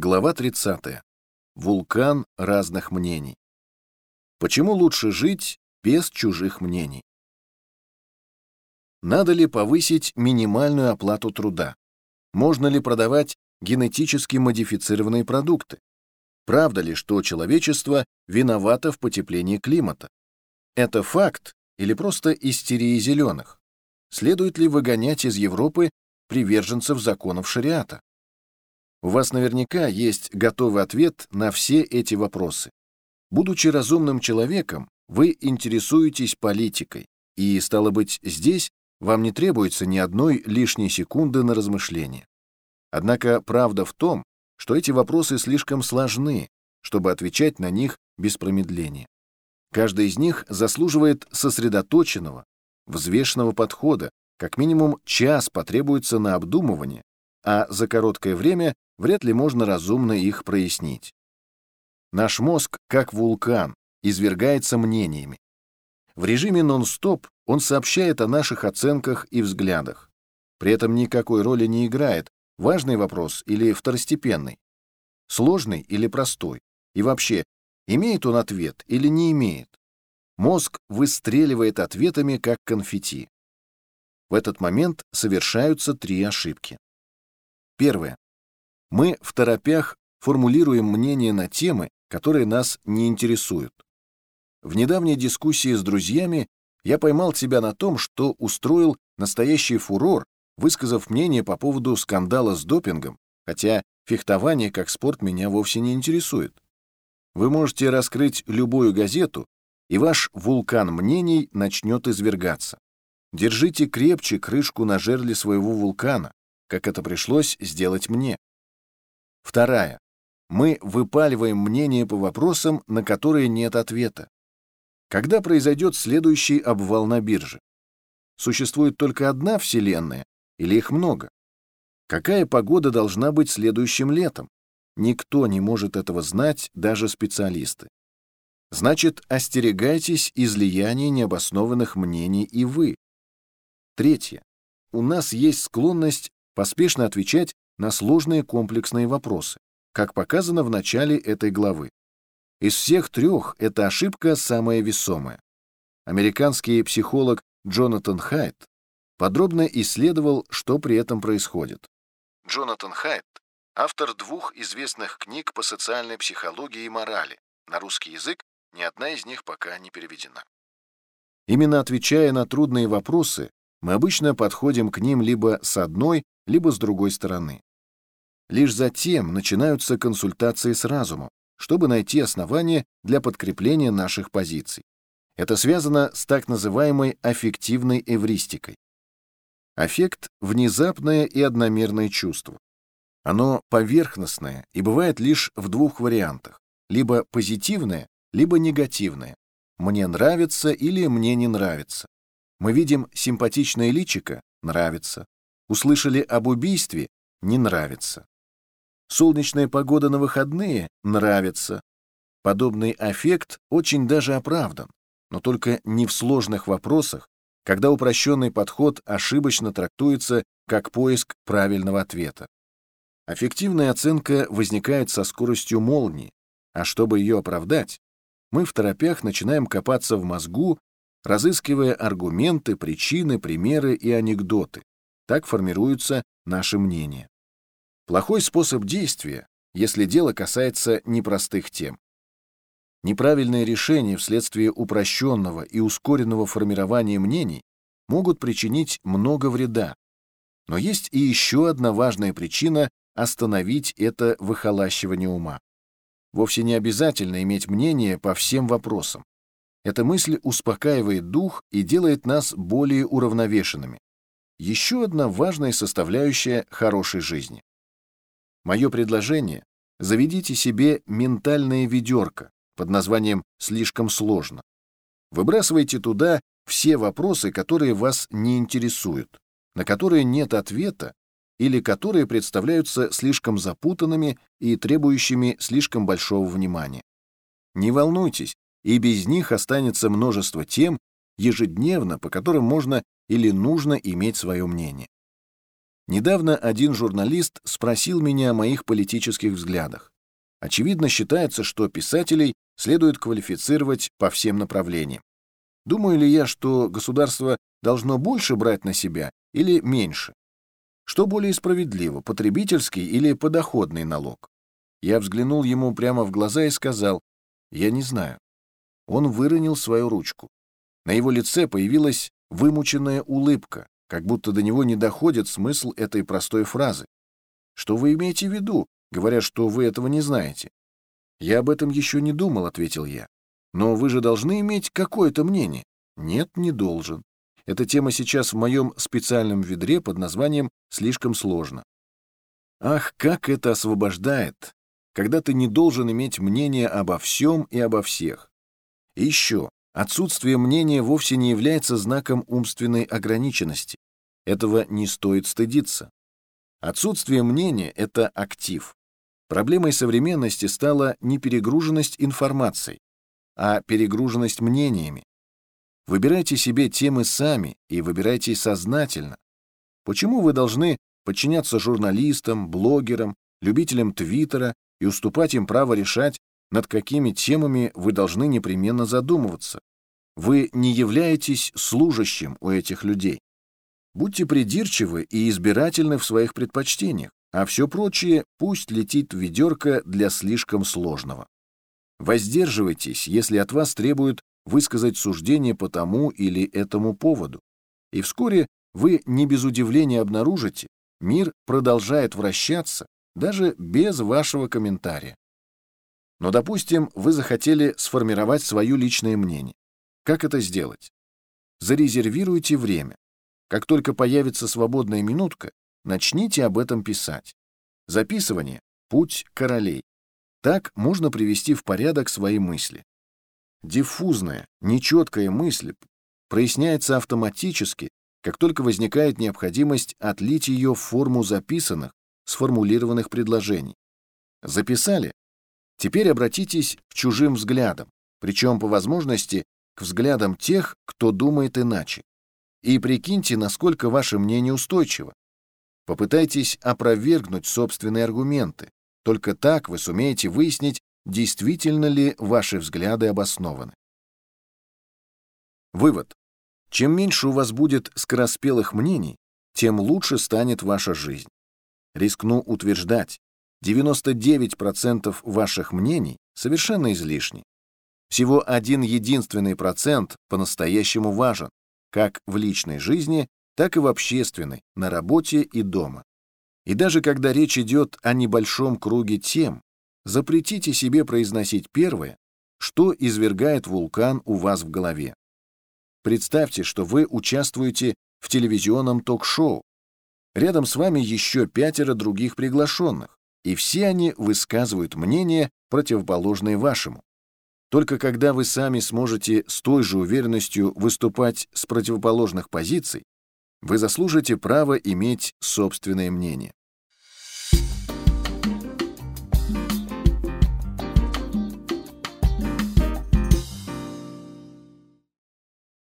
Глава 30. Вулкан разных мнений. Почему лучше жить без чужих мнений? Надо ли повысить минимальную оплату труда? Можно ли продавать генетически модифицированные продукты? Правда ли, что человечество виновато в потеплении климата? Это факт или просто истерия зеленых? Следует ли выгонять из Европы приверженцев законов шариата? У вас наверняка есть готовый ответ на все эти вопросы. Будучи разумным человеком, вы интересуетесь политикой, и, стало быть, здесь вам не требуется ни одной лишней секунды на размышление. Однако правда в том, что эти вопросы слишком сложны, чтобы отвечать на них без промедления. Каждый из них заслуживает сосредоточенного, взвешенного подхода, как минимум час потребуется на обдумывание, а за короткое время вряд ли можно разумно их прояснить. Наш мозг, как вулкан, извергается мнениями. В режиме нон-стоп он сообщает о наших оценках и взглядах. При этом никакой роли не играет, важный вопрос или второстепенный, сложный или простой, и вообще, имеет он ответ или не имеет. Мозг выстреливает ответами, как конфетти. В этот момент совершаются три ошибки. Первое. Мы в торопях формулируем мнение на темы, которые нас не интересуют. В недавней дискуссии с друзьями я поймал себя на том, что устроил настоящий фурор, высказав мнение по поводу скандала с допингом, хотя фехтование как спорт меня вовсе не интересует. Вы можете раскрыть любую газету, и ваш вулкан мнений начнет извергаться. Держите крепче крышку на жерле своего вулкана, как это пришлось сделать мне. Вторая. Мы выпаливаем мнение по вопросам, на которые нет ответа. Когда произойдет следующий обвал на бирже? Существует только одна Вселенная или их много? Какая погода должна быть следующим летом? Никто не может этого знать, даже специалисты. Значит, остерегайтесь излияния необоснованных мнений и вы. Третье. У нас есть склонность поспешно отвечать на сложные комплексные вопросы, как показано в начале этой главы. Из всех трех эта ошибка самая весомая. Американский психолог Джонатан Хайт подробно исследовал, что при этом происходит. Джонатан Хайт — автор двух известных книг по социальной психологии и морали. На русский язык ни одна из них пока не переведена. Именно отвечая на трудные вопросы, мы обычно подходим к ним либо с одной, либо с другой стороны. Лишь затем начинаются консультации с разумом, чтобы найти основания для подкрепления наших позиций. Это связано с так называемой аффективной эвристикой. Аффект — внезапное и одномерное чувство. Оно поверхностное и бывает лишь в двух вариантах — либо позитивное, либо негативное. Мне нравится или мне не нравится. Мы видим симпатичное личико — нравится. Услышали об убийстве — не нравится. Солнечная погода на выходные нравится. Подобный эффект очень даже оправдан, но только не в сложных вопросах, когда упрощенный подход ошибочно трактуется как поиск правильного ответа. Аффективная оценка возникает со скоростью молнии, а чтобы ее оправдать, мы в торопях начинаем копаться в мозгу, разыскивая аргументы, причины, примеры и анекдоты. Так формируются наши мнения. Плохой способ действия, если дело касается непростых тем. Неправильные решения вследствие упрощенного и ускоренного формирования мнений могут причинить много вреда. Но есть и еще одна важная причина остановить это выхолащивание ума. Вовсе не обязательно иметь мнение по всем вопросам. Эта мысль успокаивает дух и делает нас более уравновешенными. Еще одна важная составляющая хорошей жизни. Мое предложение — заведите себе ментальное ведерко под названием «слишком сложно». Выбрасывайте туда все вопросы, которые вас не интересуют, на которые нет ответа или которые представляются слишком запутанными и требующими слишком большого внимания. Не волнуйтесь, и без них останется множество тем, ежедневно, по которым можно или нужно иметь свое мнение. Недавно один журналист спросил меня о моих политических взглядах. Очевидно, считается, что писателей следует квалифицировать по всем направлениям. Думаю ли я, что государство должно больше брать на себя или меньше? Что более справедливо, потребительский или подоходный налог? Я взглянул ему прямо в глаза и сказал, я не знаю. Он выронил свою ручку. На его лице появилась вымученная улыбка, как будто до него не доходит смысл этой простой фразы. Что вы имеете в виду, говоря, что вы этого не знаете? Я об этом еще не думал, ответил я. Но вы же должны иметь какое-то мнение. Нет, не должен. Эта тема сейчас в моем специальном ведре под названием «Слишком сложно». Ах, как это освобождает, когда ты не должен иметь мнение обо всем и обо всех. И еще, Отсутствие мнения вовсе не является знаком умственной ограниченности. Этого не стоит стыдиться. Отсутствие мнения — это актив. Проблемой современности стала не перегруженность информацией, а перегруженность мнениями. Выбирайте себе темы сами и выбирайте сознательно. Почему вы должны подчиняться журналистам, блогерам, любителям Твиттера и уступать им право решать, над какими темами вы должны непременно задумываться. Вы не являетесь служащим у этих людей. Будьте придирчивы и избирательны в своих предпочтениях, а все прочее пусть летит в ведерко для слишком сложного. Воздерживайтесь, если от вас требуют высказать суждение по тому или этому поводу. И вскоре вы не без удивления обнаружите, мир продолжает вращаться даже без вашего комментария. Но, допустим, вы захотели сформировать свое личное мнение. Как это сделать? Зарезервируйте время. Как только появится свободная минутка, начните об этом писать. Записывание — путь королей. Так можно привести в порядок свои мысли. Диффузная, нечеткая мысль проясняется автоматически, как только возникает необходимость отлить ее в форму записанных, сформулированных предложений. Записали? Теперь обратитесь к чужим взглядам, причем по возможности к взглядам тех, кто думает иначе. И прикиньте, насколько ваше мнение устойчиво. Попытайтесь опровергнуть собственные аргументы. Только так вы сумеете выяснить, действительно ли ваши взгляды обоснованы. Вывод. Чем меньше у вас будет скороспелых мнений, тем лучше станет ваша жизнь. Рискну утверждать, 99% ваших мнений совершенно излишни. Всего один единственный процент по-настоящему важен, как в личной жизни, так и в общественной, на работе и дома. И даже когда речь идет о небольшом круге тем, запретите себе произносить первое, что извергает вулкан у вас в голове. Представьте, что вы участвуете в телевизионном ток-шоу. Рядом с вами еще пятеро других приглашенных и все они высказывают мнение, противоположное вашему. Только когда вы сами сможете с той же уверенностью выступать с противоположных позиций, вы заслужите право иметь собственное мнение.